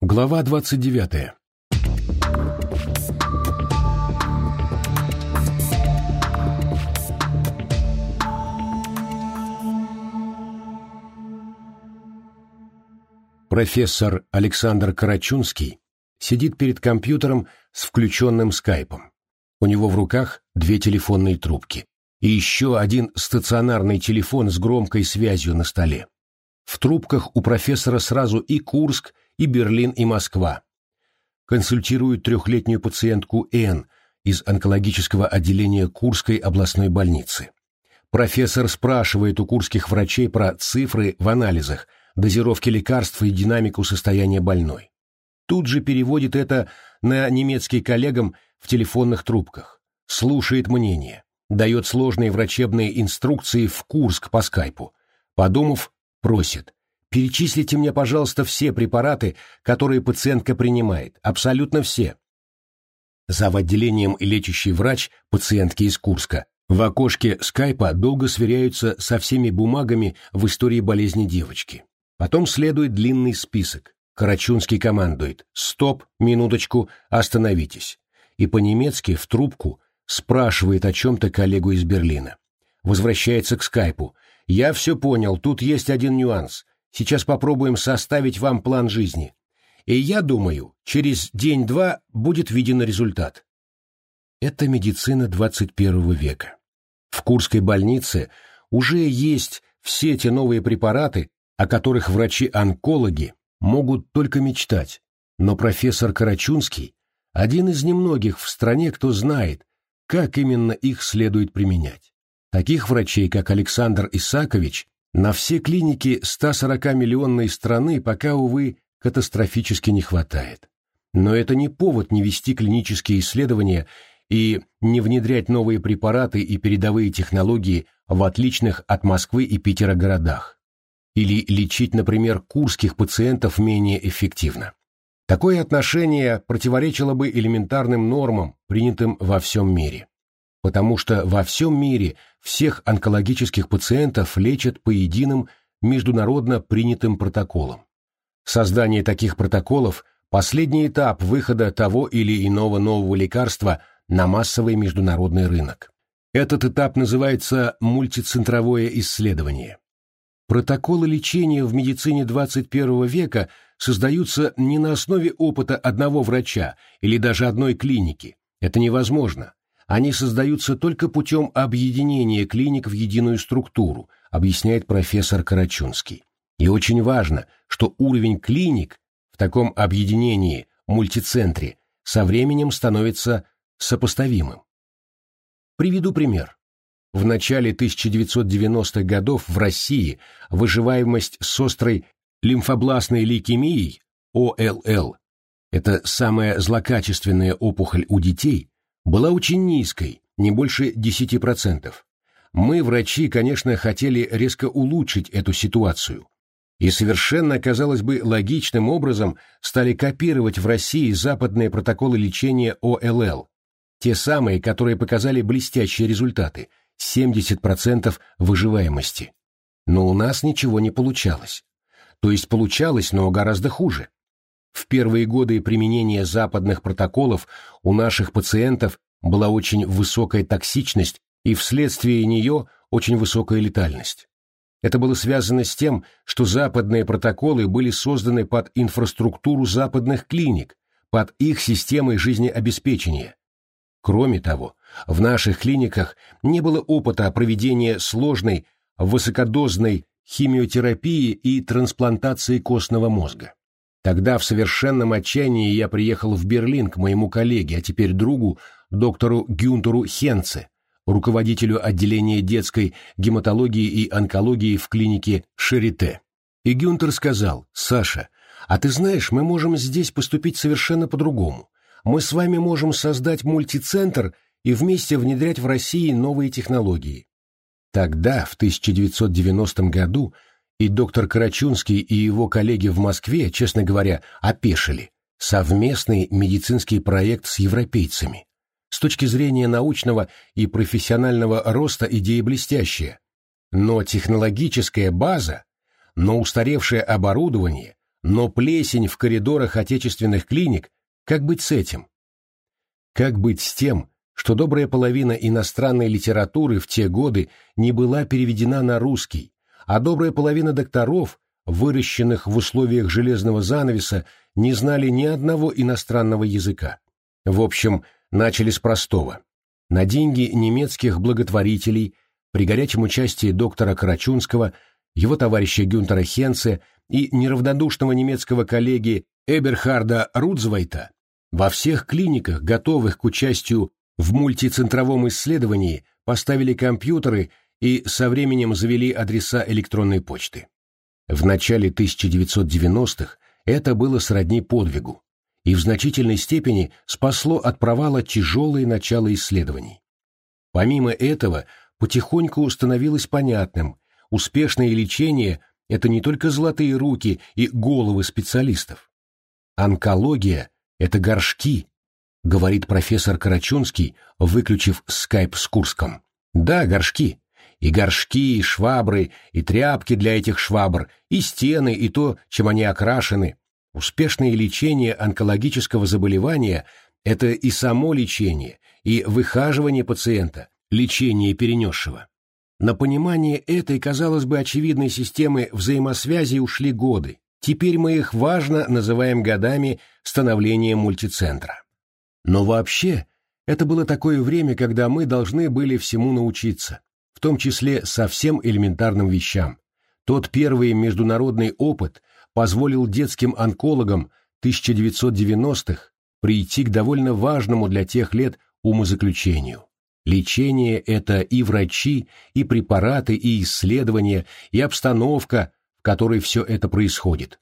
Глава 29. Профессор Александр Карачунский сидит перед компьютером с включенным скайпом. У него в руках две телефонные трубки и еще один стационарный телефон с громкой связью на столе. В трубках у профессора сразу и Курск, и Берлин, и Москва. Консультирует трехлетнюю пациентку Н из онкологического отделения Курской областной больницы. Профессор спрашивает у курских врачей про цифры в анализах, дозировки лекарств и динамику состояния больной. Тут же переводит это на немецкий коллегам в телефонных трубках. Слушает мнение. Дает сложные врачебные инструкции в Курск по скайпу. Подумав, просит. Перечислите мне, пожалуйста, все препараты, которые пациентка принимает. Абсолютно все. Зав. отделением и лечащий врач пациентки из Курска в окошке скайпа долго сверяются со всеми бумагами в истории болезни девочки. Потом следует длинный список. Карачунский командует «Стоп, минуточку, остановитесь». И по-немецки в трубку спрашивает о чем-то коллегу из Берлина. Возвращается к скайпу. «Я все понял, тут есть один нюанс. Сейчас попробуем составить вам план жизни. И я думаю, через день-два будет виден результат. Это медицина 21 века. В Курской больнице уже есть все те новые препараты, о которых врачи-онкологи могут только мечтать, но профессор Карачунский – один из немногих в стране, кто знает, как именно их следует применять. Таких врачей, как Александр Исакович, на все клиники 140-миллионной страны пока, увы, катастрофически не хватает. Но это не повод не вести клинические исследования и не внедрять новые препараты и передовые технологии в отличных от Москвы и Питера городах. Или лечить, например, курских пациентов менее эффективно. Такое отношение противоречило бы элементарным нормам, принятым во всем мире потому что во всем мире всех онкологических пациентов лечат по единым международно принятым протоколам. Создание таких протоколов – последний этап выхода того или иного нового лекарства на массовый международный рынок. Этот этап называется мультицентровое исследование. Протоколы лечения в медицине 21 века создаются не на основе опыта одного врача или даже одной клиники. Это невозможно. Они создаются только путем объединения клиник в единую структуру, объясняет профессор Карачунский. И очень важно, что уровень клиник в таком объединении, мультицентре, со временем становится сопоставимым. Приведу пример. В начале 1990-х годов в России выживаемость с острой лимфобластной лейкемией, ОЛЛ, это самая злокачественная опухоль у детей, была очень низкой, не больше 10%. Мы, врачи, конечно, хотели резко улучшить эту ситуацию. И совершенно, казалось бы, логичным образом стали копировать в России западные протоколы лечения ОЛЛ, те самые, которые показали блестящие результаты – 70% выживаемости. Но у нас ничего не получалось. То есть получалось, но гораздо хуже. В первые годы применения западных протоколов у наших пациентов была очень высокая токсичность и вследствие нее очень высокая летальность. Это было связано с тем, что западные протоколы были созданы под инфраструктуру западных клиник, под их системой жизнеобеспечения. Кроме того, в наших клиниках не было опыта проведения сложной высокодозной химиотерапии и трансплантации костного мозга. Тогда в совершенном отчаянии я приехал в Берлин к моему коллеге, а теперь другу, доктору Гюнтеру Хенце, руководителю отделения детской гематологии и онкологии в клинике Шарите. И Гюнтер сказал, «Саша, а ты знаешь, мы можем здесь поступить совершенно по-другому. Мы с вами можем создать мультицентр и вместе внедрять в России новые технологии». Тогда, в 1990 году, и доктор Карачунский и его коллеги в Москве, честно говоря, опешили. Совместный медицинский проект с европейцами. С точки зрения научного и профессионального роста идея блестящая. Но технологическая база, но устаревшее оборудование, Но плесень в коридорах отечественных клиник, как быть с этим? Как быть с тем, что добрая половина иностранной литературы в те годы не была переведена на русский, а добрая половина докторов, выращенных в условиях железного занавеса, не знали ни одного иностранного языка. В общем, начали с простого. На деньги немецких благотворителей, при горячем участии доктора Карачунского, его товарища Гюнтера Хенце и неравнодушного немецкого коллеги Эберхарда Рудзвайта, во всех клиниках, готовых к участию в мультицентровом исследовании, поставили компьютеры и со временем завели адреса электронной почты. В начале 1990-х это было сродни подвигу и в значительной степени спасло от провала тяжелое начало исследований. Помимо этого, потихоньку становилось понятным, успешное лечение – это не только золотые руки и головы специалистов. Онкология – это горшки, говорит профессор Карачунский, выключив скайп с Курском. Да, горшки. И горшки, и швабры, и тряпки для этих швабр, и стены, и то, чем они окрашены. Успешное лечение онкологического заболевания – это и само лечение, и выхаживание пациента, лечение перенесшего. На понимание этой, казалось бы, очевидной системы взаимосвязи ушли годы. Теперь мы их важно называем годами становления мультицентра. Но вообще, это было такое время, когда мы должны были всему научиться в том числе совсем элементарным вещам. Тот первый международный опыт позволил детским онкологам 1990-х прийти к довольно важному для тех лет умозаключению. Лечение – это и врачи, и препараты, и исследования, и обстановка, в которой все это происходит.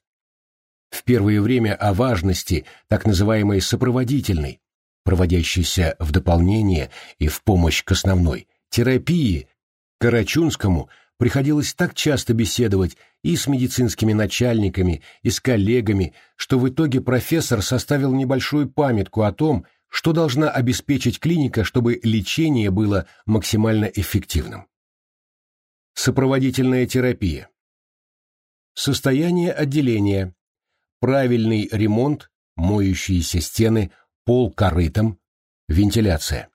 В первое время о важности так называемой сопроводительной, проводящейся в дополнение и в помощь к основной, терапии Карачунскому приходилось так часто беседовать и с медицинскими начальниками, и с коллегами, что в итоге профессор составил небольшую памятку о том, что должна обеспечить клиника, чтобы лечение было максимально эффективным. Сопроводительная терапия. Состояние отделения. Правильный ремонт, моющиеся стены, пол корытом, вентиляция.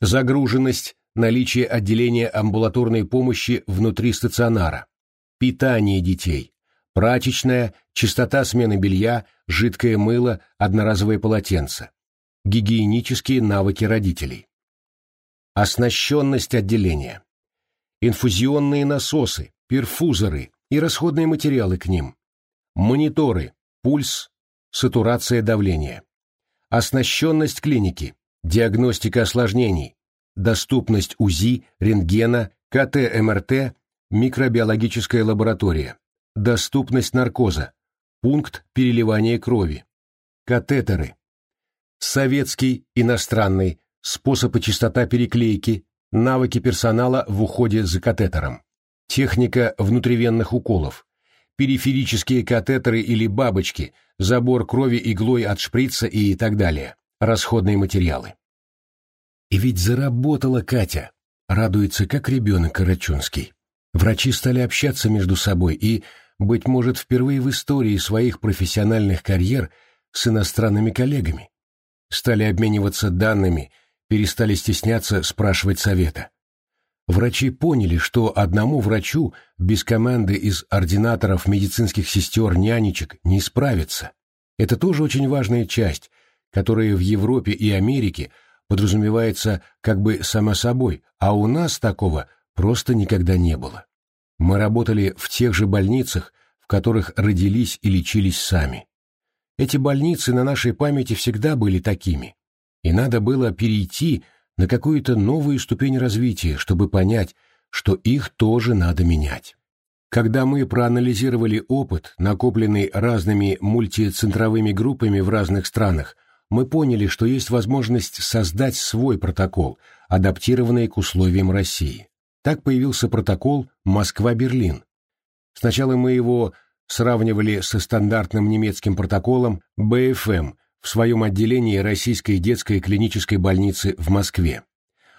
Загруженность наличие отделения амбулаторной помощи внутри стационара, питание детей, прачечная, чистота смены белья, жидкое мыло, одноразовые полотенца, гигиенические навыки родителей. Оснащенность отделения. Инфузионные насосы, перфузоры и расходные материалы к ним. Мониторы, пульс, сатурация давления. Оснащенность клиники, диагностика осложнений, доступность УЗИ, рентгена, КТ-МРТ, микробиологическая лаборатория, доступность наркоза, пункт переливания крови, катетеры, советский, иностранный, способы частота переклейки, навыки персонала в уходе за катетером, техника внутривенных уколов, периферические катетеры или бабочки, забор крови иглой от шприца и так далее, расходные материалы. И ведь заработала Катя. Радуется, как ребенок Карачунский. Врачи стали общаться между собой и, быть может, впервые в истории своих профессиональных карьер с иностранными коллегами. Стали обмениваться данными, перестали стесняться спрашивать совета. Врачи поняли, что одному врачу без команды из ординаторов, медицинских сестер, нянечек не справиться. Это тоже очень важная часть, которая в Европе и Америке – подразумевается как бы само собой, а у нас такого просто никогда не было. Мы работали в тех же больницах, в которых родились и лечились сами. Эти больницы на нашей памяти всегда были такими, и надо было перейти на какую-то новую ступень развития, чтобы понять, что их тоже надо менять. Когда мы проанализировали опыт, накопленный разными мультицентровыми группами в разных странах, мы поняли, что есть возможность создать свой протокол, адаптированный к условиям России. Так появился протокол «Москва-Берлин». Сначала мы его сравнивали со стандартным немецким протоколом БФМ в своем отделении Российской детской клинической больницы в Москве.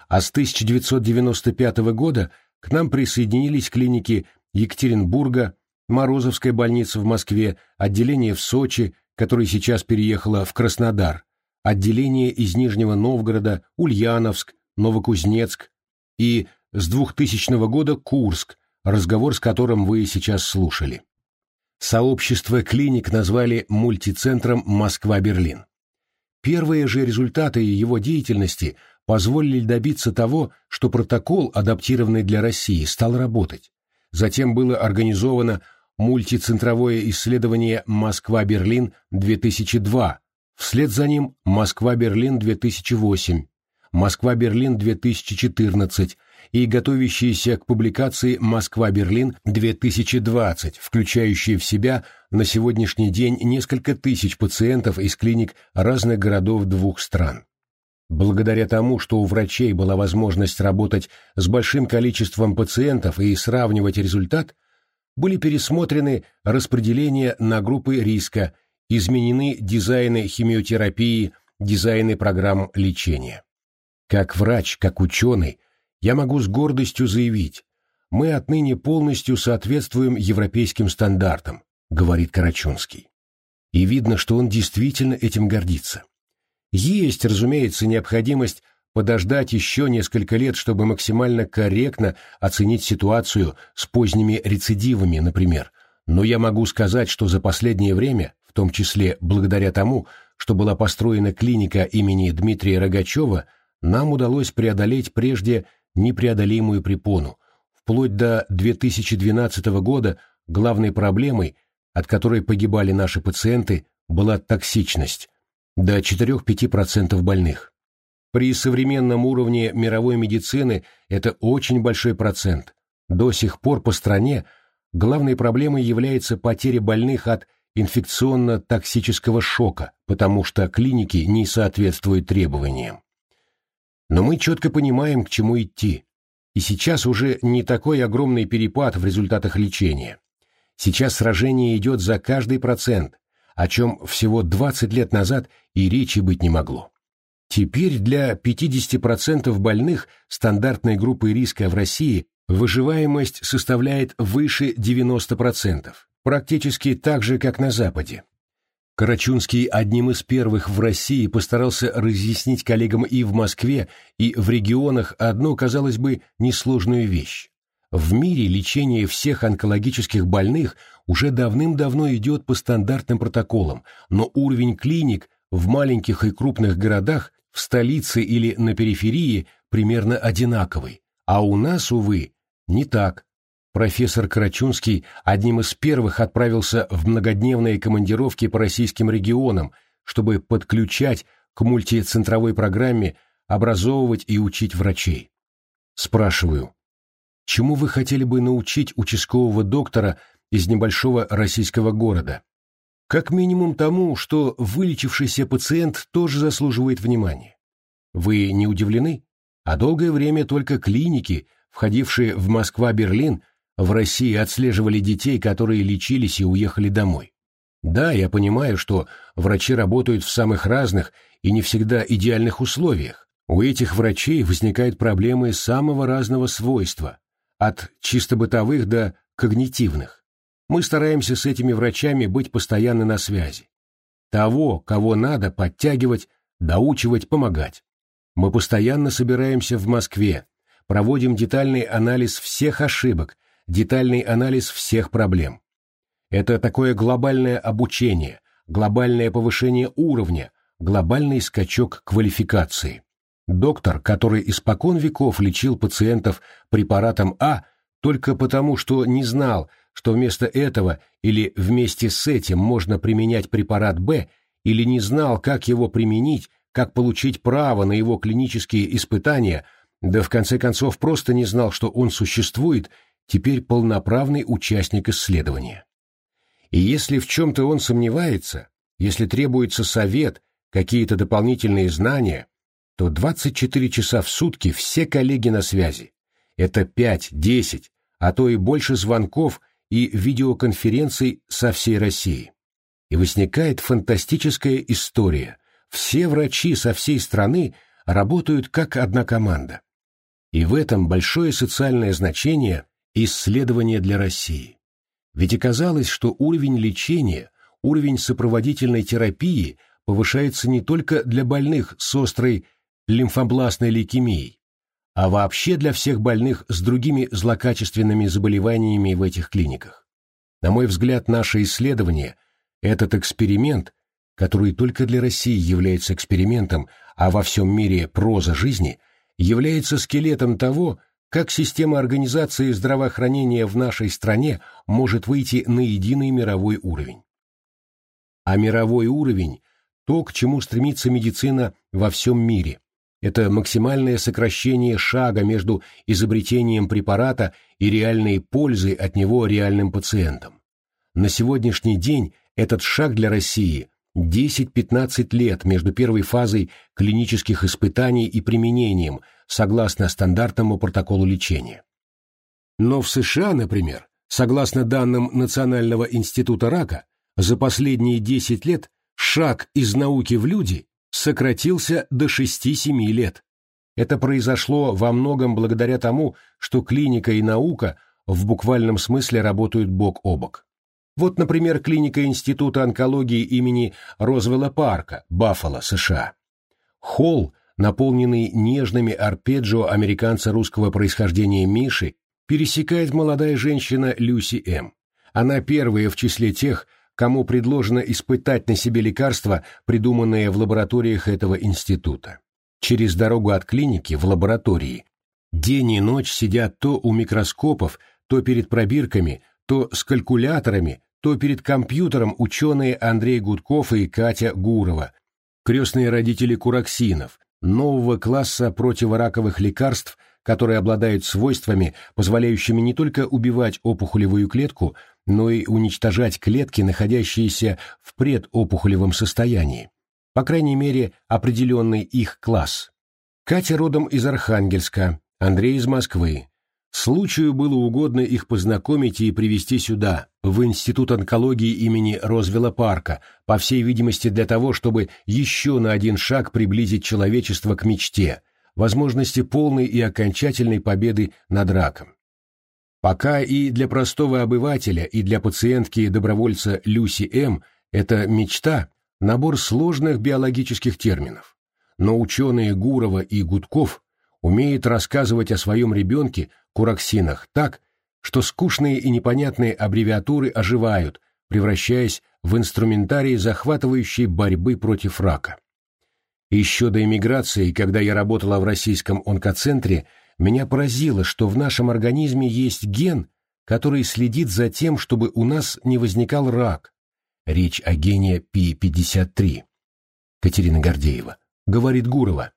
А с 1995 года к нам присоединились клиники Екатеринбурга, Морозовская больница в Москве, отделение в Сочи, которое сейчас переехало в Краснодар, отделение из Нижнего Новгорода, Ульяновск, Новокузнецк и с 2000 года Курск, разговор с которым вы сейчас слушали. Сообщество клиник назвали мультицентром Москва-Берлин. Первые же результаты его деятельности позволили добиться того, что протокол, адаптированный для России, стал работать. Затем было организовано мультицентровое исследование «Москва-Берлин-2002», вслед за ним «Москва-Берлин-2008», «Москва-Берлин-2014», и готовящиеся к публикации «Москва-Берлин-2020», включающие в себя на сегодняшний день несколько тысяч пациентов из клиник разных городов двух стран. Благодаря тому, что у врачей была возможность работать с большим количеством пациентов и сравнивать результат, были пересмотрены распределения на группы риска, изменены дизайны химиотерапии, дизайны программ лечения. Как врач, как ученый, я могу с гордостью заявить, мы отныне полностью соответствуем европейским стандартам, говорит Карачунский. И видно, что он действительно этим гордится. Есть, разумеется, необходимость подождать еще несколько лет, чтобы максимально корректно оценить ситуацию с поздними рецидивами, например, но я могу сказать, что за последнее время, том числе благодаря тому, что была построена клиника имени Дмитрия Рогачева, нам удалось преодолеть прежде непреодолимую препону. Вплоть до 2012 года главной проблемой, от которой погибали наши пациенты, была токсичность, до 4-5% больных. При современном уровне мировой медицины это очень большой процент. До сих пор по стране главной проблемой является потеря больных от инфекционно-токсического шока, потому что клиники не соответствуют требованиям. Но мы четко понимаем, к чему идти. И сейчас уже не такой огромный перепад в результатах лечения. Сейчас сражение идет за каждый процент, о чем всего 20 лет назад и речи быть не могло. Теперь для 50% больных стандартной группы риска в России выживаемость составляет выше 90%, практически так же, как на Западе. Карачунский одним из первых в России постарался разъяснить коллегам и в Москве, и в регионах одну, казалось бы, несложную вещь. В мире лечение всех онкологических больных уже давным-давно идет по стандартным протоколам, но уровень клиник в маленьких и крупных городах, в столице или на периферии примерно одинаковый, а у нас, увы, не так. Профессор Карачунский одним из первых отправился в многодневные командировки по российским регионам, чтобы подключать к мультицентровой программе, образовывать и учить врачей. Спрашиваю, чему вы хотели бы научить участкового доктора из небольшого российского города? Как минимум тому, что вылечившийся пациент тоже заслуживает внимания. Вы не удивлены? А долгое время только клиники, входившие в Москва-Берлин, в России отслеживали детей, которые лечились и уехали домой. Да, я понимаю, что врачи работают в самых разных и не всегда идеальных условиях. У этих врачей возникают проблемы самого разного свойства, от чисто бытовых до когнитивных. Мы стараемся с этими врачами быть постоянно на связи. Того, кого надо, подтягивать, доучивать, помогать. Мы постоянно собираемся в Москве, проводим детальный анализ всех ошибок детальный анализ всех проблем. Это такое глобальное обучение, глобальное повышение уровня, глобальный скачок квалификации. Доктор, который испокон веков лечил пациентов препаратом А только потому, что не знал, что вместо этого или вместе с этим можно применять препарат Б, или не знал, как его применить, как получить право на его клинические испытания, да в конце концов просто не знал, что он существует теперь полноправный участник исследования. И если в чем-то он сомневается, если требуется совет, какие-то дополнительные знания, то 24 часа в сутки все коллеги на связи. Это 5-10, а то и больше звонков и видеоконференций со всей России. И возникает фантастическая история. Все врачи со всей страны работают как одна команда. И в этом большое социальное значение исследование для России. Ведь оказалось, что уровень лечения, уровень сопроводительной терапии повышается не только для больных с острой лимфобластной лейкемией, а вообще для всех больных с другими злокачественными заболеваниями в этих клиниках. На мой взгляд, наше исследование – этот эксперимент, который только для России является экспериментом, а во всем мире проза жизни, является скелетом того, как система организации здравоохранения в нашей стране может выйти на единый мировой уровень. А мировой уровень – то, к чему стремится медицина во всем мире. Это максимальное сокращение шага между изобретением препарата и реальной пользой от него реальным пациентам. На сегодняшний день этот шаг для России 10-15 лет между первой фазой клинических испытаний и применением, согласно стандартному протоколу лечения. Но в США, например, согласно данным Национального института рака, за последние 10 лет шаг из науки в люди сократился до 6-7 лет. Это произошло во многом благодаря тому, что клиника и наука в буквальном смысле работают бок о бок. Вот, например, клиника Института онкологии имени Розвелла Парка, Баффало, США. Холл, наполненный нежными арпеджио американца русского происхождения Миши, пересекает молодая женщина Люси М. Она первая в числе тех, кому предложено испытать на себе лекарства, придуманные в лабораториях этого института. Через дорогу от клиники в лаборатории день и ночь сидят то у микроскопов, то перед пробирками, то с калькуляторами, то перед компьютером ученые Андрей Гудков и Катя Гурова, крестные родители кураксинов, нового класса противораковых лекарств, которые обладают свойствами, позволяющими не только убивать опухолевую клетку, но и уничтожать клетки, находящиеся в предопухолевом состоянии. По крайней мере, определенный их класс. Катя родом из Архангельска, Андрей из Москвы, Случаю было угодно их познакомить и привести сюда, в Институт онкологии имени Розвелла Парка, по всей видимости для того, чтобы еще на один шаг приблизить человечество к мечте, возможности полной и окончательной победы над раком. Пока и для простого обывателя, и для пациентки и добровольца Люси М. это мечта, набор сложных биологических терминов. Но ученые Гурова и Гудков умеют рассказывать о своем ребенке кураксинах так, что скучные и непонятные аббревиатуры оживают, превращаясь в инструментарий захватывающей борьбы против рака. Еще до эмиграции, когда я работала в российском онкоцентре, меня поразило, что в нашем организме есть ген, который следит за тем, чтобы у нас не возникал рак. Речь о гене P53. Катерина Гордеева. Говорит Гурова.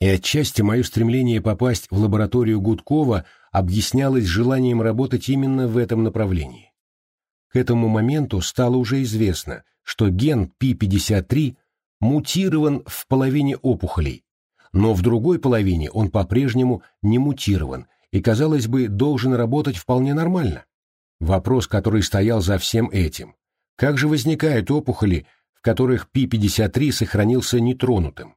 И отчасти мое стремление попасть в лабораторию Гудкова объяснялось желанием работать именно в этом направлении. К этому моменту стало уже известно, что ген P53 мутирован в половине опухолей, но в другой половине он по-прежнему не мутирован и, казалось бы, должен работать вполне нормально. Вопрос, который стоял за всем этим. Как же возникают опухоли, в которых P53 сохранился нетронутым?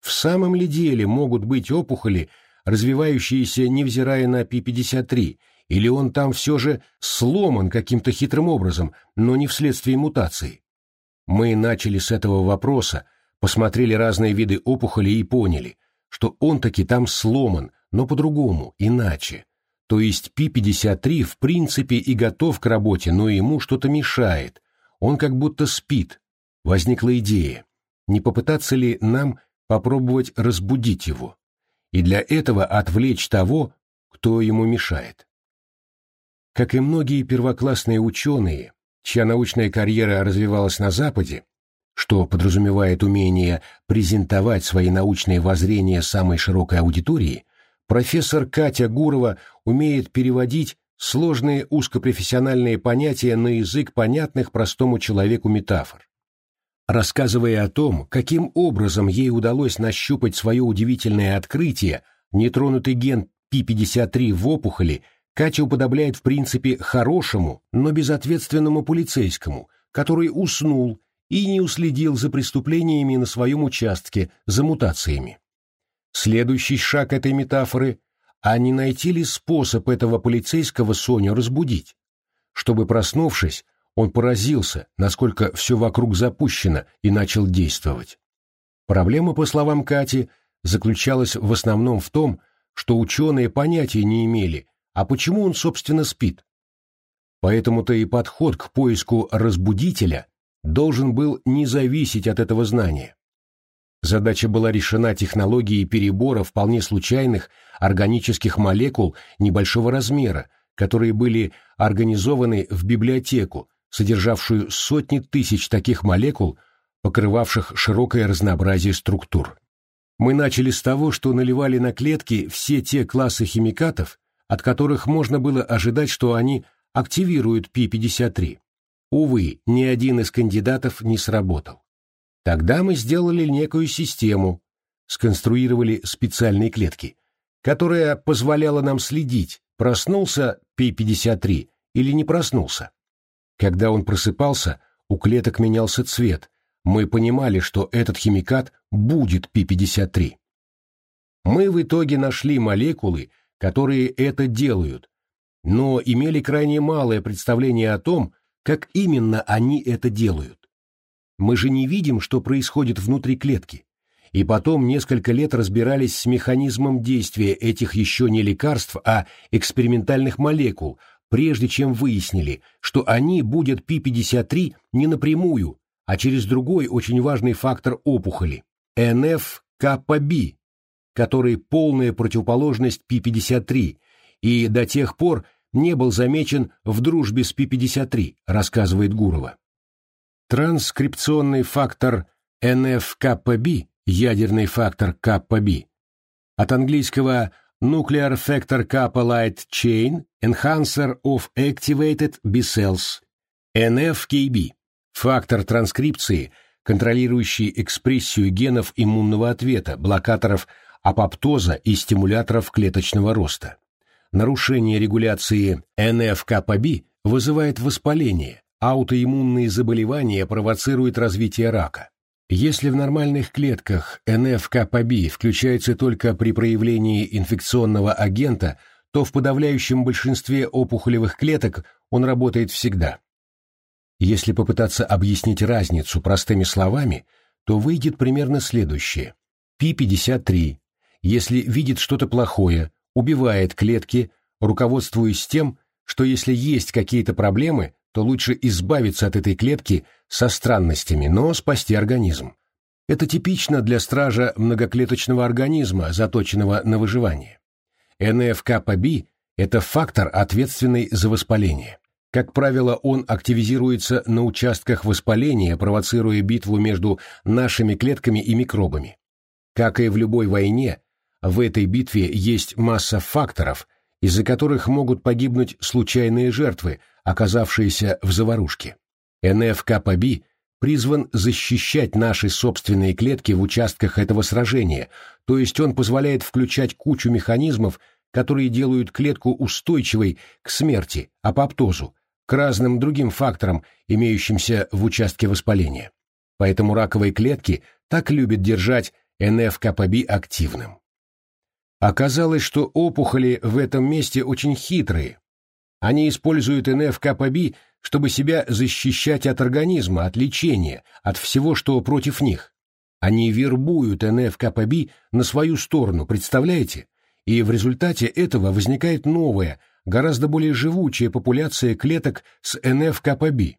В самом ли деле могут быть опухоли, развивающиеся невзирая на P53, или он там все же сломан каким-то хитрым образом, но не вследствие мутации? Мы начали с этого вопроса, посмотрели разные виды опухолей и поняли, что он таки там сломан, но по-другому, иначе. То есть P53 в принципе и готов к работе, но ему что-то мешает. Он как будто спит. Возникла идея. Не попытаться ли нам попробовать разбудить его, и для этого отвлечь того, кто ему мешает. Как и многие первоклассные ученые, чья научная карьера развивалась на Западе, что подразумевает умение презентовать свои научные воззрения самой широкой аудитории, профессор Катя Гурова умеет переводить сложные узкопрофессиональные понятия на язык понятных простому человеку метафор. Рассказывая о том, каким образом ей удалось нащупать свое удивительное открытие, нетронутый ген P53 в опухоли, Катя уподобляет в принципе хорошему, но безответственному полицейскому, который уснул и не уследил за преступлениями на своем участке, за мутациями. Следующий шаг этой метафоры – а не найти ли способ этого полицейского Соню разбудить? чтобы, проснувшись, он поразился, насколько все вокруг запущено, и начал действовать. Проблема, по словам Кати, заключалась в основном в том, что ученые понятия не имели, а почему он, собственно, спит. Поэтому-то и подход к поиску разбудителя должен был не зависеть от этого знания. Задача была решена технологией перебора вполне случайных органических молекул небольшого размера, которые были организованы в библиотеку, содержавшую сотни тысяч таких молекул, покрывавших широкое разнообразие структур. Мы начали с того, что наливали на клетки все те классы химикатов, от которых можно было ожидать, что они активируют P53. Увы, ни один из кандидатов не сработал. Тогда мы сделали некую систему, сконструировали специальные клетки, которая позволяла нам следить, проснулся P53 или не проснулся. Когда он просыпался, у клеток менялся цвет, мы понимали, что этот химикат будет P53. Мы в итоге нашли молекулы, которые это делают, но имели крайне малое представление о том, как именно они это делают. Мы же не видим, что происходит внутри клетки. И потом несколько лет разбирались с механизмом действия этих еще не лекарств, а экспериментальных молекул, прежде чем выяснили, что они будут P53 не напрямую, а через другой очень важный фактор опухоли – NF-κB, который полная противоположность P53, и до тех пор не был замечен в дружбе с P53, рассказывает Гурова. Транскрипционный фактор NF-κB, ядерный фактор КПБ, от английского Nuclear Factor Kappa Light Chain Enhancer of Activated B Cells, NFKB, фактор транскрипции, контролирующий экспрессию генов иммунного ответа, блокаторов апоптоза и стимуляторов клеточного роста. Нарушение регуляции НФКПБ вызывает воспаление, аутоиммунные заболевания провоцируют развитие рака. Если в нормальных клетках НФКПБ включается только при проявлении инфекционного агента, то в подавляющем большинстве опухолевых клеток он работает всегда. Если попытаться объяснить разницу простыми словами, то выйдет примерно следующее. P53, если видит что-то плохое, убивает клетки, руководствуясь тем, что если есть какие-то проблемы, то лучше избавиться от этой клетки со странностями, но спасти организм. Это типично для стража многоклеточного организма, заточенного на выживание. НФКПБ – это фактор, ответственный за воспаление. Как правило, он активизируется на участках воспаления, провоцируя битву между нашими клетками и микробами. Как и в любой войне, в этой битве есть масса факторов, из-за которых могут погибнуть случайные жертвы, оказавшиеся в заварушке. НФКПБ призван защищать наши собственные клетки в участках этого сражения, то есть он позволяет включать кучу механизмов, которые делают клетку устойчивой к смерти, апоптозу, к разным другим факторам, имеющимся в участке воспаления. Поэтому раковые клетки так любят держать НФКПБ активным. Оказалось, что опухоли в этом месте очень хитрые. Они используют НФКПБ, чтобы себя защищать от организма, от лечения, от всего, что против них. Они вербуют НФКПБ на свою сторону, представляете? И в результате этого возникает новая, гораздо более живучая популяция клеток с НФКПБ.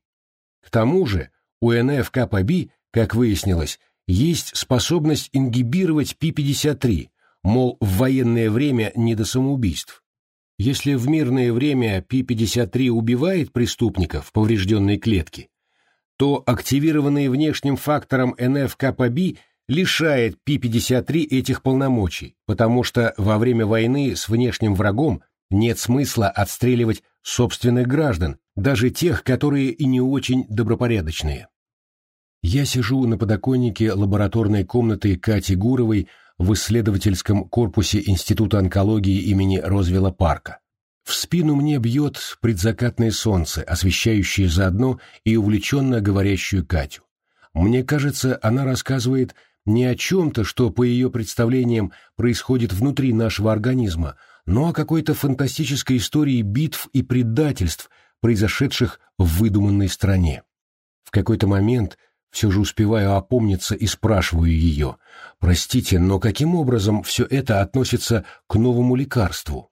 К тому же у НФКПБ, как выяснилось, есть способность ингибировать P53, мол, в военное время не до самоубийств. Если в мирное время P-53 убивает преступников поврежденной клетке, то активированный внешним фактором НФКПБ лишает P-53 этих полномочий, потому что во время войны с внешним врагом нет смысла отстреливать собственных граждан, даже тех, которые и не очень добропорядочные. Я сижу на подоконнике лабораторной комнаты Кати Гуровой в исследовательском корпусе Института онкологии имени Розвилла Парка. В спину мне бьет предзакатное солнце, освещающее заодно и увлеченно говорящую Катю. Мне кажется, она рассказывает не о чем-то, что, по ее представлениям, происходит внутри нашего организма, но о какой-то фантастической истории битв и предательств, произошедших в выдуманной стране. В какой-то момент все же успеваю опомниться и спрашиваю ее, «Простите, но каким образом все это относится к новому лекарству?»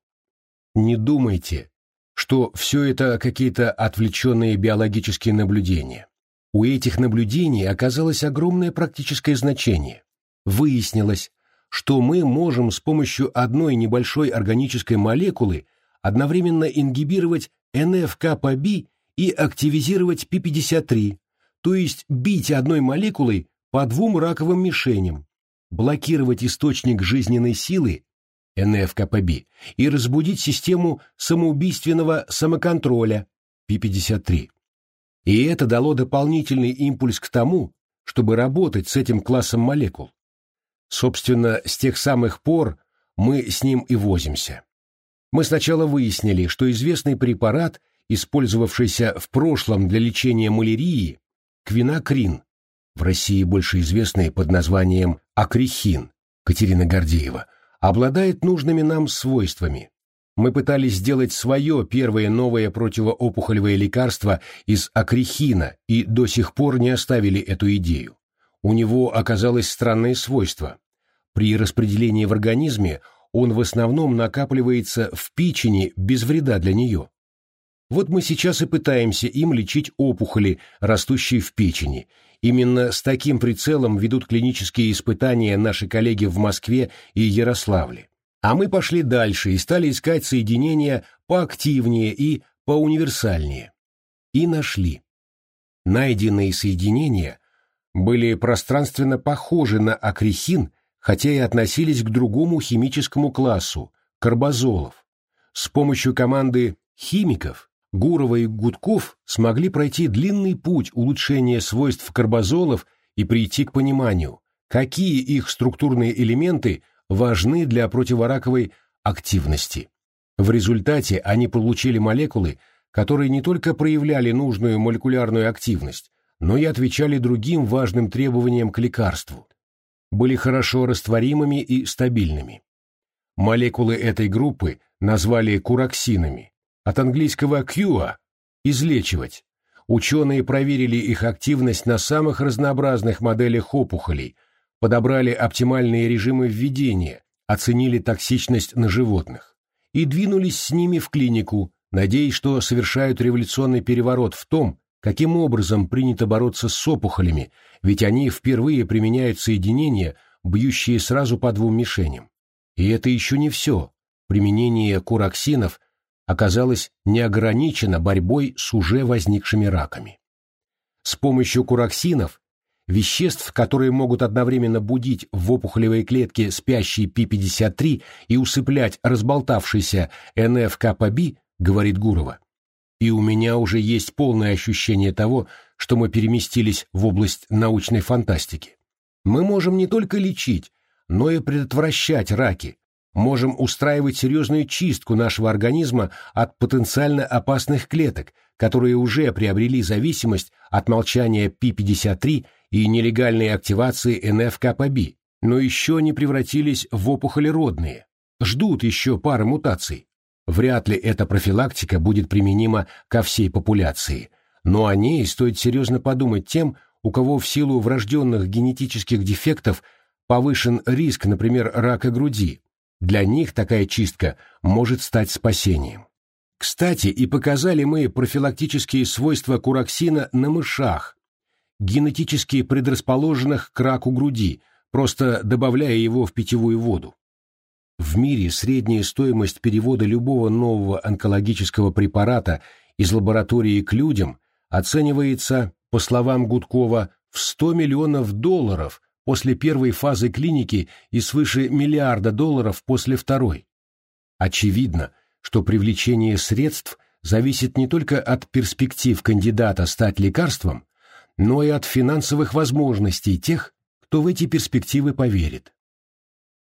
Не думайте, что все это какие-то отвлеченные биологические наблюдения. У этих наблюдений оказалось огромное практическое значение. Выяснилось, что мы можем с помощью одной небольшой органической молекулы одновременно ингибировать НФКПБ и активизировать P53, то есть бить одной молекулой по двум раковым мишеням, блокировать источник жизненной силы НФКПБ и разбудить систему самоубийственного самоконтроля P53. И это дало дополнительный импульс к тому, чтобы работать с этим классом молекул. Собственно, с тех самых пор мы с ним и возимся. Мы сначала выяснили, что известный препарат, использовавшийся в прошлом для лечения малярии, квинокрин, в России больше известный под названием акрихин, Катерина Гордеева, обладает нужными нам свойствами. Мы пытались сделать свое первое новое противоопухолевое лекарство из акрихина и до сих пор не оставили эту идею. У него оказалось странное свойство. При распределении в организме он в основном накапливается в печени без вреда для нее. Вот мы сейчас и пытаемся им лечить опухоли, растущие в печени. Именно с таким прицелом ведут клинические испытания наши коллеги в Москве и Ярославле. А мы пошли дальше и стали искать соединения поактивнее и поуниверсальнее. И нашли. Найденные соединения были пространственно похожи на акрихин, хотя и относились к другому химическому классу – карбазолов. С помощью команды химиков Гурова и Гудков смогли пройти длинный путь улучшения свойств карбазолов и прийти к пониманию, какие их структурные элементы важны для противораковой активности. В результате они получили молекулы, которые не только проявляли нужную молекулярную активность, но и отвечали другим важным требованиям к лекарству. Были хорошо растворимыми и стабильными. Молекулы этой группы назвали кураксинами, от английского cure – излечивать. Ученые проверили их активность на самых разнообразных моделях опухолей, подобрали оптимальные режимы введения, оценили токсичность на животных и двинулись с ними в клинику, надеясь, что совершают революционный переворот в том, каким образом принято бороться с опухолями, ведь они впервые применяют соединения, бьющие сразу по двум мишеням. И это еще не все. Применение кураксинов оказалось не ограничено борьбой с уже возникшими раками. С помощью кураксинов, веществ, которые могут одновременно будить в опухолевой клетке спящий P53 и усыплять разболтавшийся НФКПБ, говорит Гурова, и у меня уже есть полное ощущение того, что мы переместились в область научной фантастики. Мы можем не только лечить, но и предотвращать раки, можем устраивать серьезную чистку нашего организма от потенциально опасных клеток, которые уже приобрели зависимость от молчания P53 и нелегальной активации НФКПБ, но еще не превратились в опухоли родные, ждут еще пары мутаций. Вряд ли эта профилактика будет применима ко всей популяции, но о ней стоит серьезно подумать тем, у кого в силу врожденных генетических дефектов повышен риск, например, рака груди. Для них такая чистка может стать спасением. Кстати, и показали мы профилактические свойства кураксина на мышах, генетически предрасположенных к раку груди, просто добавляя его в питьевую воду. В мире средняя стоимость перевода любого нового онкологического препарата из лаборатории к людям оценивается, по словам Гудкова, в 100 миллионов долларов после первой фазы клиники и свыше миллиарда долларов после второй. Очевидно, что привлечение средств зависит не только от перспектив кандидата стать лекарством, но и от финансовых возможностей тех, кто в эти перспективы поверит.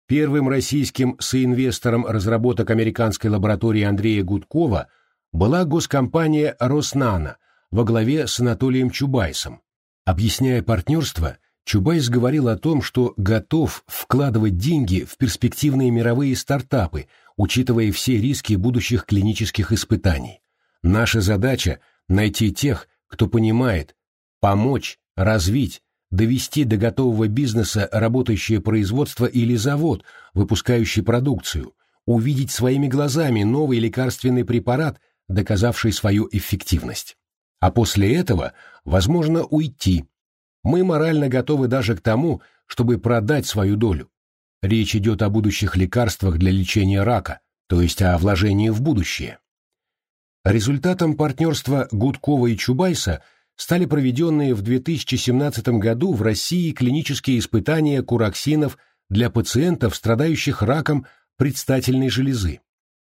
Первым российским соинвестором разработок американской лаборатории Андрея Гудкова была госкомпания «Роснано» во главе с Анатолием Чубайсом. Объясняя партнерство, Чубайс говорил о том, что готов вкладывать деньги в перспективные мировые стартапы, учитывая все риски будущих клинических испытаний. Наша задача – найти тех, кто понимает, помочь, развить, довести до готового бизнеса работающее производство или завод, выпускающий продукцию, увидеть своими глазами новый лекарственный препарат, доказавший свою эффективность. А после этого, возможно, уйти. Мы морально готовы даже к тому, чтобы продать свою долю. Речь идет о будущих лекарствах для лечения рака, то есть о вложении в будущее. Результатом партнерства Гудкова и Чубайса стали проведенные в 2017 году в России клинические испытания кураксинов для пациентов, страдающих раком предстательной железы.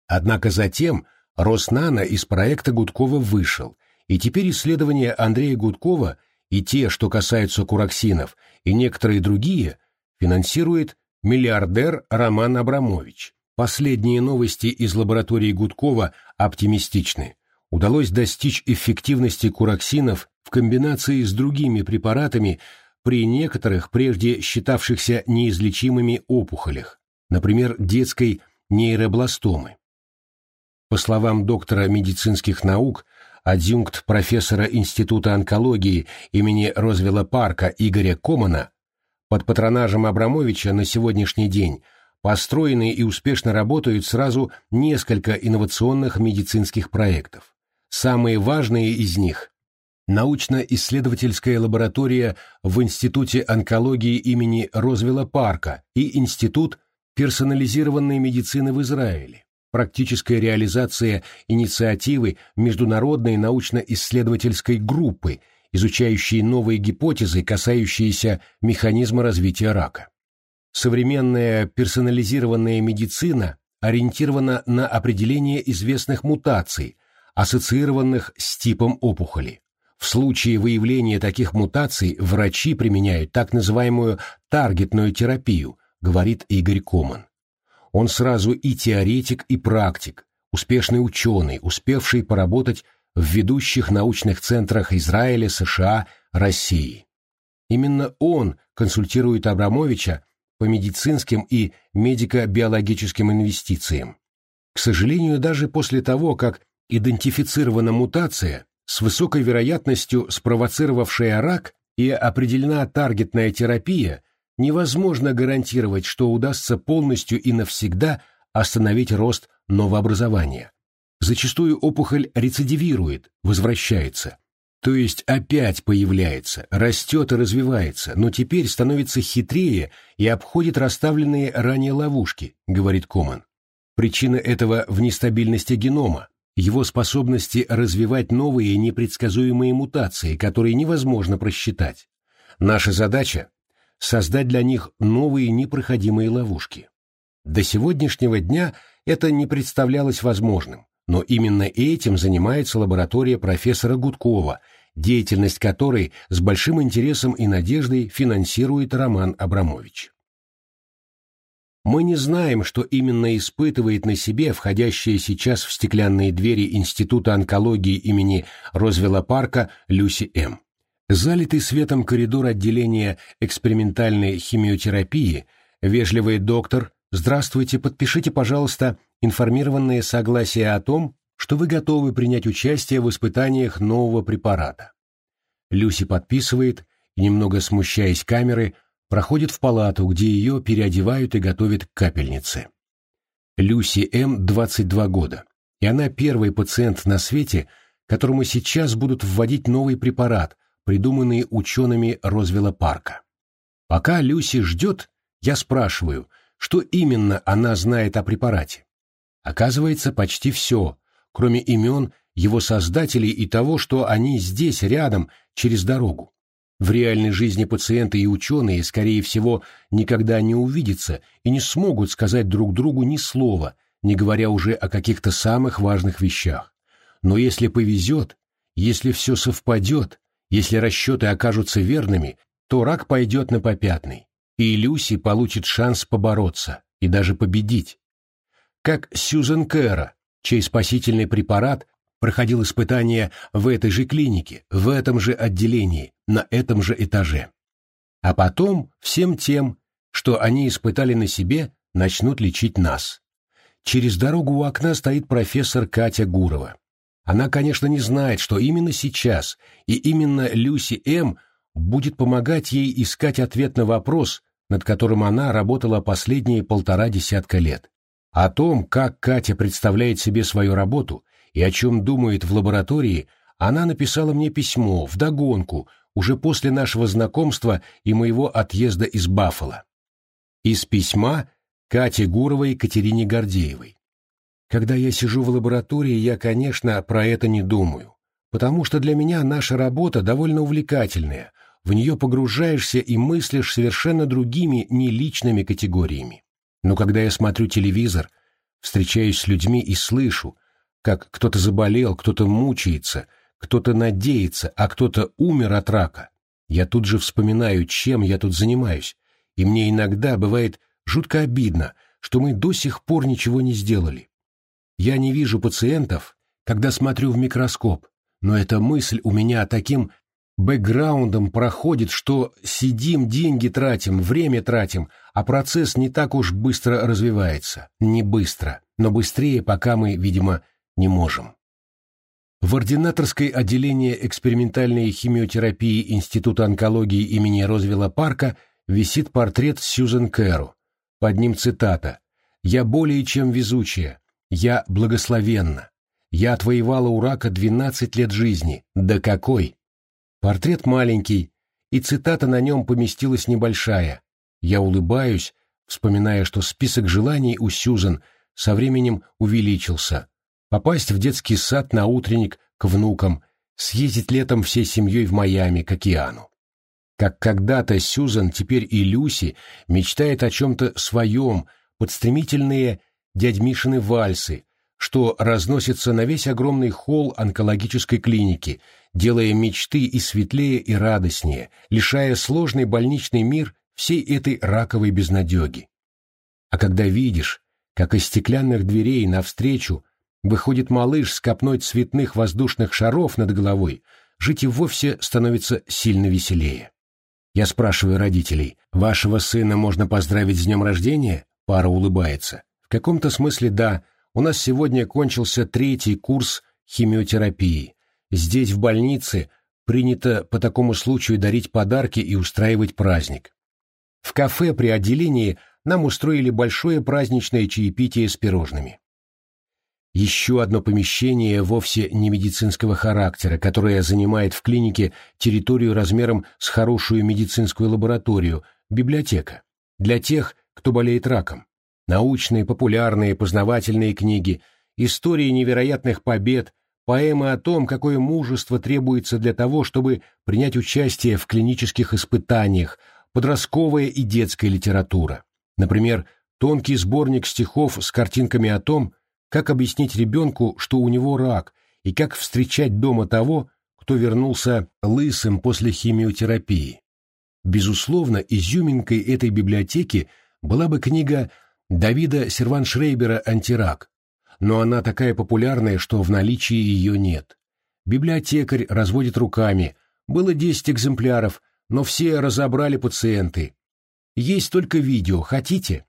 Однако затем Роснано из проекта Гудкова вышел, и теперь исследования Андрея Гудкова и те, что касаются кураксинов, и некоторые другие, финансирует миллиардер Роман Абрамович. Последние новости из лаборатории Гудкова оптимистичны. Удалось достичь эффективности кураксинов в комбинации с другими препаратами при некоторых прежде считавшихся неизлечимыми опухолях, например, детской нейробластомы. По словам доктора медицинских наук, адъюнкт профессора Института онкологии имени Розвелла Парка Игоря Комана, под патронажем Абрамовича на сегодняшний день построены и успешно работают сразу несколько инновационных медицинских проектов. Самые важные из них – научно-исследовательская лаборатория в Институте онкологии имени Розвелла Парка и Институт персонализированной медицины в Израиле практическая реализация инициативы Международной научно-исследовательской группы, изучающей новые гипотезы, касающиеся механизма развития рака. Современная персонализированная медицина ориентирована на определение известных мутаций, ассоциированных с типом опухоли. В случае выявления таких мутаций врачи применяют так называемую таргетную терапию, говорит Игорь Коман. Он сразу и теоретик, и практик, успешный ученый, успевший поработать в ведущих научных центрах Израиля, США, России. Именно он консультирует Абрамовича по медицинским и медико-биологическим инвестициям. К сожалению, даже после того, как идентифицирована мутация, с высокой вероятностью спровоцировавшая рак и определена таргетная терапия, невозможно гарантировать, что удастся полностью и навсегда остановить рост новообразования. Зачастую опухоль рецидивирует, возвращается. То есть опять появляется, растет и развивается, но теперь становится хитрее и обходит расставленные ранее ловушки, говорит Коман. Причина этого в нестабильности генома, его способности развивать новые непредсказуемые мутации, которые невозможно просчитать. Наша задача создать для них новые непроходимые ловушки. До сегодняшнего дня это не представлялось возможным, но именно этим занимается лаборатория профессора Гудкова, деятельность которой с большим интересом и надеждой финансирует Роман Абрамович. Мы не знаем, что именно испытывает на себе входящая сейчас в стеклянные двери Института онкологии имени Розвелла Парка Люси М. Залитый светом коридор отделения экспериментальной химиотерапии, вежливый доктор, здравствуйте, подпишите, пожалуйста, информированное согласие о том, что вы готовы принять участие в испытаниях нового препарата. Люси подписывает и, немного смущаясь камеры, проходит в палату, где ее переодевают и готовят к капельнице. Люси М. 22 года, и она первый пациент на свете, которому сейчас будут вводить новый препарат, придуманные учеными Розвелла Парка. Пока Люси ждет, я спрашиваю, что именно она знает о препарате. Оказывается, почти все, кроме имен его создателей и того, что они здесь, рядом, через дорогу. В реальной жизни пациенты и ученые, скорее всего, никогда не увидятся и не смогут сказать друг другу ни слова, не говоря уже о каких-то самых важных вещах. Но если повезет, если все совпадет, если расчеты окажутся верными, то рак пойдет на попятный, и Люси получит шанс побороться и даже победить. Как Сьюзен Кэра, чей спасительный препарат проходил испытания в этой же клинике, в этом же отделении, на этом же этаже. А потом всем тем, что они испытали на себе, начнут лечить нас. Через дорогу у окна стоит профессор Катя Гурова. Она, конечно, не знает, что именно сейчас и именно Люси М. будет помогать ей искать ответ на вопрос, над которым она работала последние полтора десятка лет. О том, как Катя представляет себе свою работу и о чем думает в лаборатории, она написала мне письмо, вдогонку, уже после нашего знакомства и моего отъезда из Баффала. Из письма Кате Гуровой Катерине Гордеевой. Когда я сижу в лаборатории, я, конечно, про это не думаю, потому что для меня наша работа довольно увлекательная, в нее погружаешься и мыслишь совершенно другими, не личными категориями. Но когда я смотрю телевизор, встречаюсь с людьми и слышу, как кто-то заболел, кто-то мучается, кто-то надеется, а кто-то умер от рака, я тут же вспоминаю, чем я тут занимаюсь, и мне иногда бывает жутко обидно, что мы до сих пор ничего не сделали. Я не вижу пациентов, когда смотрю в микроскоп, но эта мысль у меня таким бэкграундом проходит, что сидим, деньги тратим, время тратим, а процесс не так уж быстро развивается. Не быстро, но быстрее, пока мы, видимо, не можем. В ординаторской отделении экспериментальной химиотерапии Института онкологии имени Розвилла Парка висит портрет Сьюзен Кэру. Под ним цитата «Я более чем везучая, я благословенна. Я отвоевала у рака двенадцать лет жизни. Да какой! Портрет маленький, и цитата на нем поместилась небольшая. Я улыбаюсь, вспоминая, что список желаний у Сьюзан со временем увеличился. Попасть в детский сад на утренник к внукам, съездить летом всей семьей в Майами, к океану. Как когда-то Сьюзан, теперь и Люси, мечтает о чем-то своем, под стремительные дядь Мишины вальсы, что разносится на весь огромный холл онкологической клиники, делая мечты и светлее, и радостнее, лишая сложный больничный мир всей этой раковой безнадеги. А когда видишь, как из стеклянных дверей навстречу выходит малыш с копной цветных воздушных шаров над головой, жить и вовсе становится сильно веселее. Я спрашиваю родителей, вашего сына можно поздравить с днем рождения? Пара улыбается. Каком-то смысле да, у нас сегодня кончился третий курс химиотерапии. Здесь, в больнице, принято по такому случаю дарить подарки и устраивать праздник. В кафе при отделении нам устроили большое праздничное чаепитие с пирожными. Еще одно помещение вовсе не медицинского характера, которое занимает в клинике территорию размером с хорошую медицинскую лабораторию, библиотека, для тех, кто болеет раком научные, популярные, познавательные книги, истории невероятных побед, поэмы о том, какое мужество требуется для того, чтобы принять участие в клинических испытаниях, подростковая и детская литература. Например, тонкий сборник стихов с картинками о том, как объяснить ребенку, что у него рак, и как встречать дома того, кто вернулся лысым после химиотерапии. Безусловно, изюминкой этой библиотеки была бы книга Давида Серваншрейбера «Антирак», но она такая популярная, что в наличии ее нет. Библиотекарь разводит руками, было 10 экземпляров, но все разобрали пациенты. Есть только видео, хотите?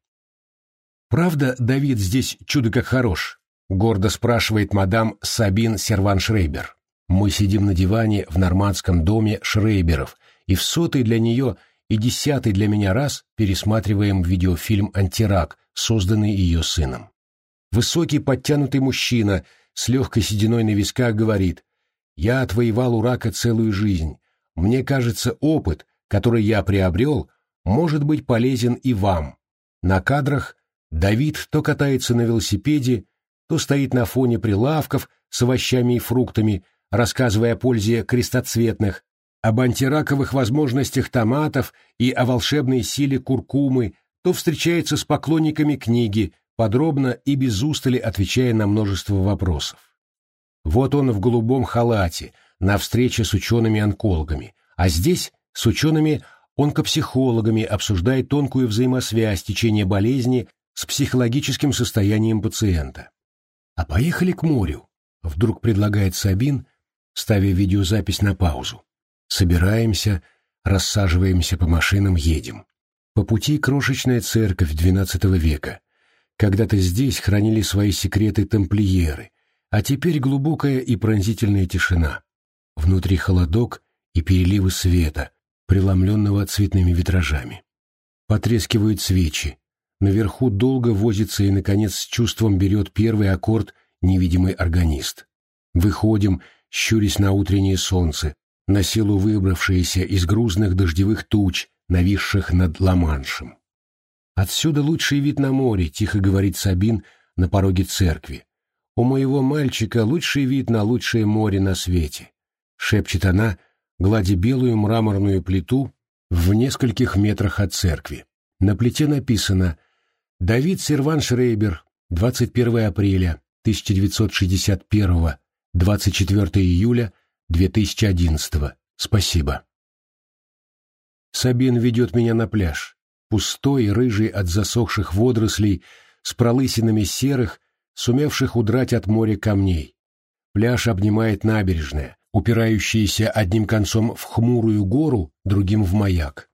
Правда, Давид здесь чудо как хорош? Гордо спрашивает мадам Сабин Серван-Шрейбер. Мы сидим на диване в нормандском доме Шрейберов, и в сотый для нее и десятый для меня раз пересматриваем видеофильм «Антирак», созданный ее сыном. Высокий подтянутый мужчина с легкой сединой на висках говорит «Я отвоевал у рака целую жизнь. Мне кажется, опыт, который я приобрел, может быть полезен и вам». На кадрах Давид то катается на велосипеде, то стоит на фоне прилавков с овощами и фруктами, рассказывая о пользе крестоцветных, об антираковых возможностях томатов и о волшебной силе куркумы, то встречается с поклонниками книги, подробно и без устали отвечая на множество вопросов. Вот он в голубом халате, на встрече с учеными-онкологами, а здесь с учеными-онкопсихологами обсуждает тонкую взаимосвязь течения болезни с психологическим состоянием пациента. «А поехали к морю», — вдруг предлагает Сабин, ставя видеозапись на паузу. Собираемся, рассаживаемся по машинам, едем. По пути крошечная церковь XII века. Когда-то здесь хранили свои секреты тамплиеры, А теперь глубокая и пронзительная тишина. Внутри холодок и переливы света, преломленного цветными витражами. Потрескивают свечи. Наверху долго возится и, наконец, с чувством берет первый аккорд невидимый органист. Выходим, щурясь на утреннее солнце, на силу выбравшееся из грузных дождевых туч, нависших над Ла-Маншем. «Отсюда лучший вид на море», — тихо говорит Сабин на пороге церкви. «У моего мальчика лучший вид на лучшее море на свете», — шепчет она, гладя белую мраморную плиту в нескольких метрах от церкви. На плите написано «Давид Серван Шрейбер, 21 апреля 1961, 24 июля 2011. Спасибо». Сабин ведет меня на пляж, пустой, рыжий от засохших водорослей, с пролысинами серых, сумевших удрать от моря камней. Пляж обнимает набережная, упирающаяся одним концом в хмурую гору, другим в маяк.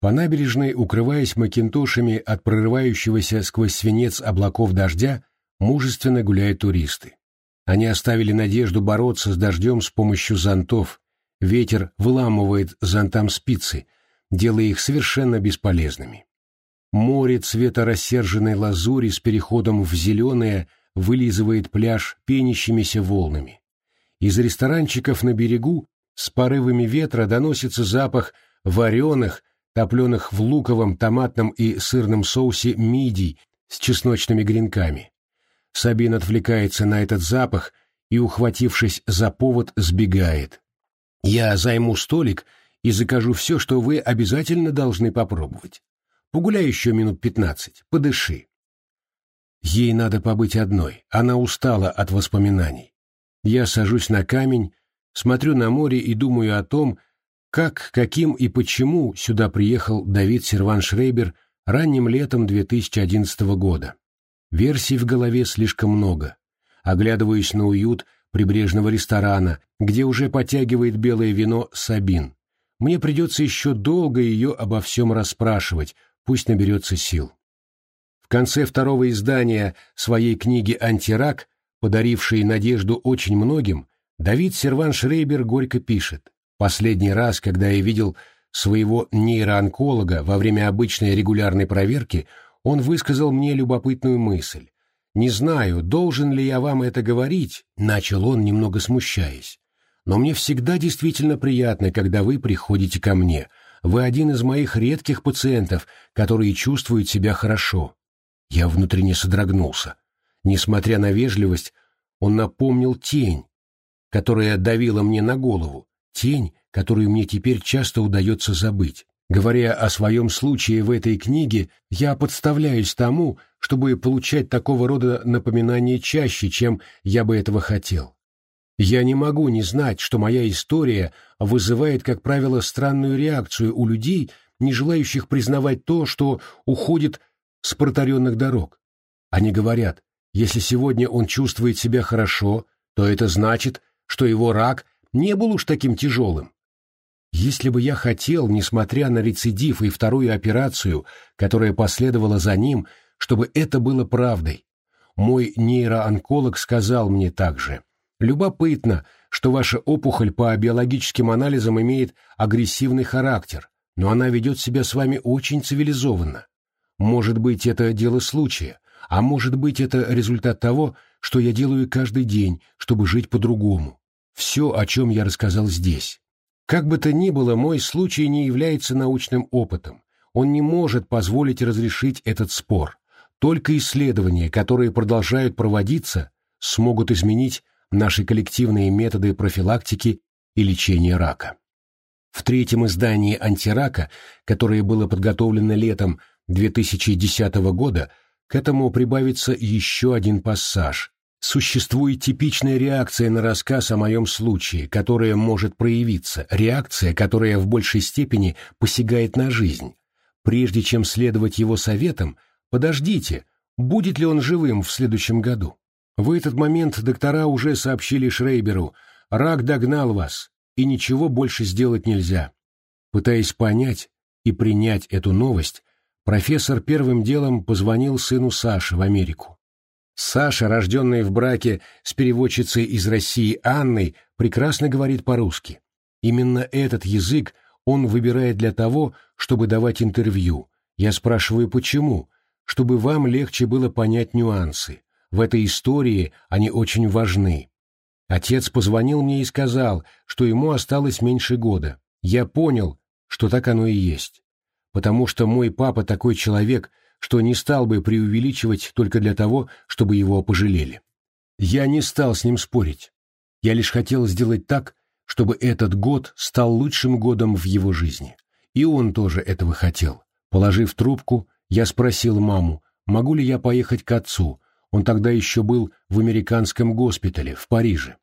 По набережной, укрываясь макинтошами от прорывающегося сквозь свинец облаков дождя, мужественно гуляют туристы. Они оставили надежду бороться с дождем с помощью зонтов. Ветер выламывает зонтам спицы, делая их совершенно бесполезными. Море цвета рассерженной лазури с переходом в зеленое вылизывает пляж пенящимися волнами. Из ресторанчиков на берегу с порывами ветра доносится запах вареных, топленых в луковом, томатном и сырном соусе мидий с чесночными гренками. Сабин отвлекается на этот запах и, ухватившись за повод, сбегает. «Я займу столик и закажу все, что вы обязательно должны попробовать. Погуляй еще минут пятнадцать, подыши». Ей надо побыть одной, она устала от воспоминаний. Я сажусь на камень, смотрю на море и думаю о том, как, каким и почему сюда приехал Давид Серван Шрейбер ранним летом 2011 года. Версий в голове слишком много. Оглядываюсь на уют прибрежного ресторана, где уже потягивает белое вино Сабин. Мне придется еще долго ее обо всем расспрашивать, пусть наберется сил. В конце второго издания своей книги «Антирак», подарившей надежду очень многим, Давид Серван Шрейбер горько пишет. «Последний раз, когда я видел своего нейроонколога во время обычной регулярной проверки, он высказал мне любопытную мысль. «Не знаю, должен ли я вам это говорить», — начал он, немного смущаясь. «Но мне всегда действительно приятно, когда вы приходите ко мне. Вы один из моих редких пациентов, которые чувствуют себя хорошо». Я внутренне содрогнулся. Несмотря на вежливость, он напомнил тень, которая давила мне на голову, тень, которую мне теперь часто удается забыть. Говоря о своем случае в этой книге, я подставляюсь тому, чтобы получать такого рода напоминания чаще, чем я бы этого хотел. Я не могу не знать, что моя история вызывает, как правило, странную реакцию у людей, не желающих признавать то, что уходит с протаренных дорог. Они говорят, если сегодня он чувствует себя хорошо, то это значит, что его рак не был уж таким тяжелым. Если бы я хотел, несмотря на рецидив и вторую операцию, которая последовала за ним, чтобы это было правдой. Мой нейроонколог сказал мне также, «Любопытно, что ваша опухоль по биологическим анализам имеет агрессивный характер, но она ведет себя с вами очень цивилизованно. Может быть, это дело случая, а может быть, это результат того, что я делаю каждый день, чтобы жить по-другому. Все, о чем я рассказал здесь. Как бы то ни было, мой случай не является научным опытом. Он не может позволить разрешить этот спор. Только исследования, которые продолжают проводиться, смогут изменить наши коллективные методы профилактики и лечения рака. В третьем издании «Антирака», которое было подготовлено летом 2010 года, к этому прибавится еще один пассаж, Существует типичная реакция на рассказ о моем случае, которая может проявиться, реакция, которая в большей степени посягает на жизнь. Прежде чем следовать его советам, подождите, будет ли он живым в следующем году. В этот момент доктора уже сообщили Шрейберу, рак догнал вас, и ничего больше сделать нельзя. Пытаясь понять и принять эту новость, профессор первым делом позвонил сыну Саши в Америку. Саша, рожденный в браке с переводчицей из России Анной, прекрасно говорит по-русски. Именно этот язык он выбирает для того, чтобы давать интервью. Я спрашиваю, почему? Чтобы вам легче было понять нюансы. В этой истории они очень важны. Отец позвонил мне и сказал, что ему осталось меньше года. Я понял, что так оно и есть. Потому что мой папа такой человек, что не стал бы преувеличивать только для того, чтобы его пожалели. Я не стал с ним спорить. Я лишь хотел сделать так, чтобы этот год стал лучшим годом в его жизни. И он тоже этого хотел. Положив трубку, я спросил маму, могу ли я поехать к отцу. Он тогда еще был в американском госпитале в Париже.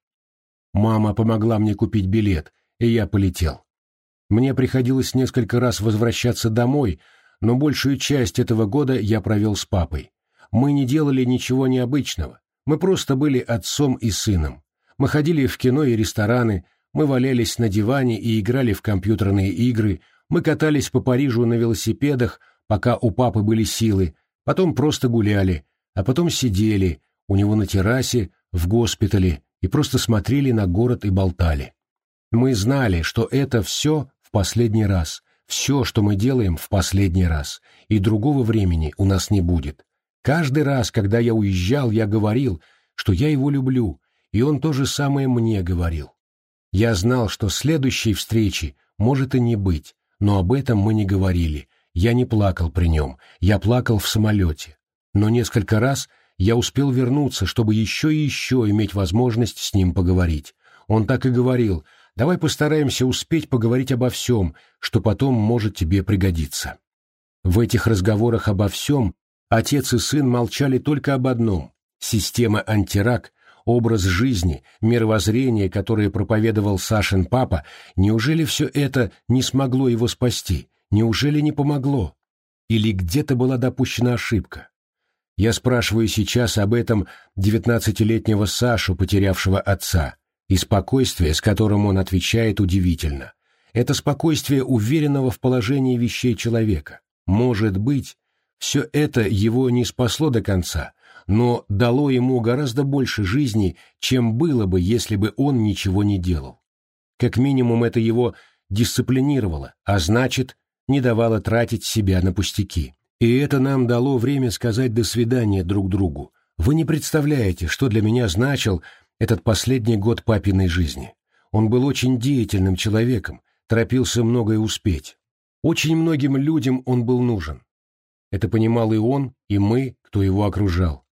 Мама помогла мне купить билет, и я полетел. Мне приходилось несколько раз возвращаться домой, но большую часть этого года я провел с папой. Мы не делали ничего необычного. Мы просто были отцом и сыном. Мы ходили в кино и рестораны, мы валялись на диване и играли в компьютерные игры, мы катались по Парижу на велосипедах, пока у папы были силы, потом просто гуляли, а потом сидели у него на террасе, в госпитале, и просто смотрели на город и болтали. Мы знали, что это все в последний раз, все, что мы делаем, в последний раз, и другого времени у нас не будет. Каждый раз, когда я уезжал, я говорил, что я его люблю, и он то же самое мне говорил. Я знал, что следующей встречи может и не быть, но об этом мы не говорили. Я не плакал при нем, я плакал в самолете. Но несколько раз я успел вернуться, чтобы еще и еще иметь возможность с ним поговорить. Он так и говорил, давай постараемся успеть поговорить обо всем, что потом может тебе пригодиться. В этих разговорах обо всем отец и сын молчали только об одном — система антирак, образ жизни, мировоззрение, которое проповедовал Сашин папа, неужели все это не смогло его спасти? Неужели не помогло? Или где-то была допущена ошибка? Я спрашиваю сейчас об этом девятнадцатилетнего Сашу, потерявшего отца, и спокойствие, с которым он отвечает, удивительно. Это спокойствие уверенного в положении вещей человека. Может быть, все это его не спасло до конца, но дало ему гораздо больше жизни, чем было бы, если бы он ничего не делал. Как минимум это его дисциплинировало, а значит, не давало тратить себя на пустяки. И это нам дало время сказать «до свидания» друг другу. Вы не представляете, что для меня значил этот последний год папиной жизни. Он был очень деятельным человеком, торопился многое успеть. Очень многим людям он был нужен. Это понимал и он, и мы, кто его окружал.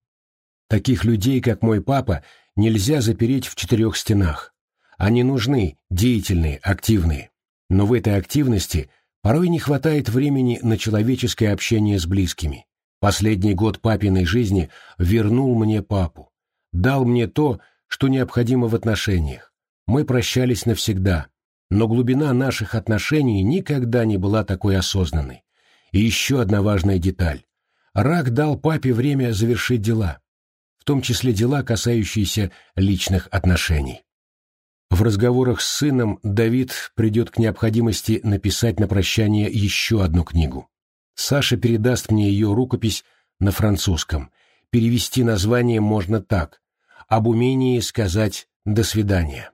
Таких людей, как мой папа, нельзя запереть в четырех стенах. Они нужны, деятельные, активные. Но в этой активности порой не хватает времени на человеческое общение с близкими. Последний год папиной жизни вернул мне папу. Дал мне то, что необходимо в отношениях. Мы прощались навсегда, но глубина наших отношений никогда не была такой осознанной. И еще одна важная деталь. Рак дал папе время завершить дела в том числе дела, касающиеся личных отношений. В разговорах с сыном Давид придет к необходимости написать на прощание еще одну книгу. Саша передаст мне ее рукопись на французском. Перевести название можно так «Об умении сказать «до свидания».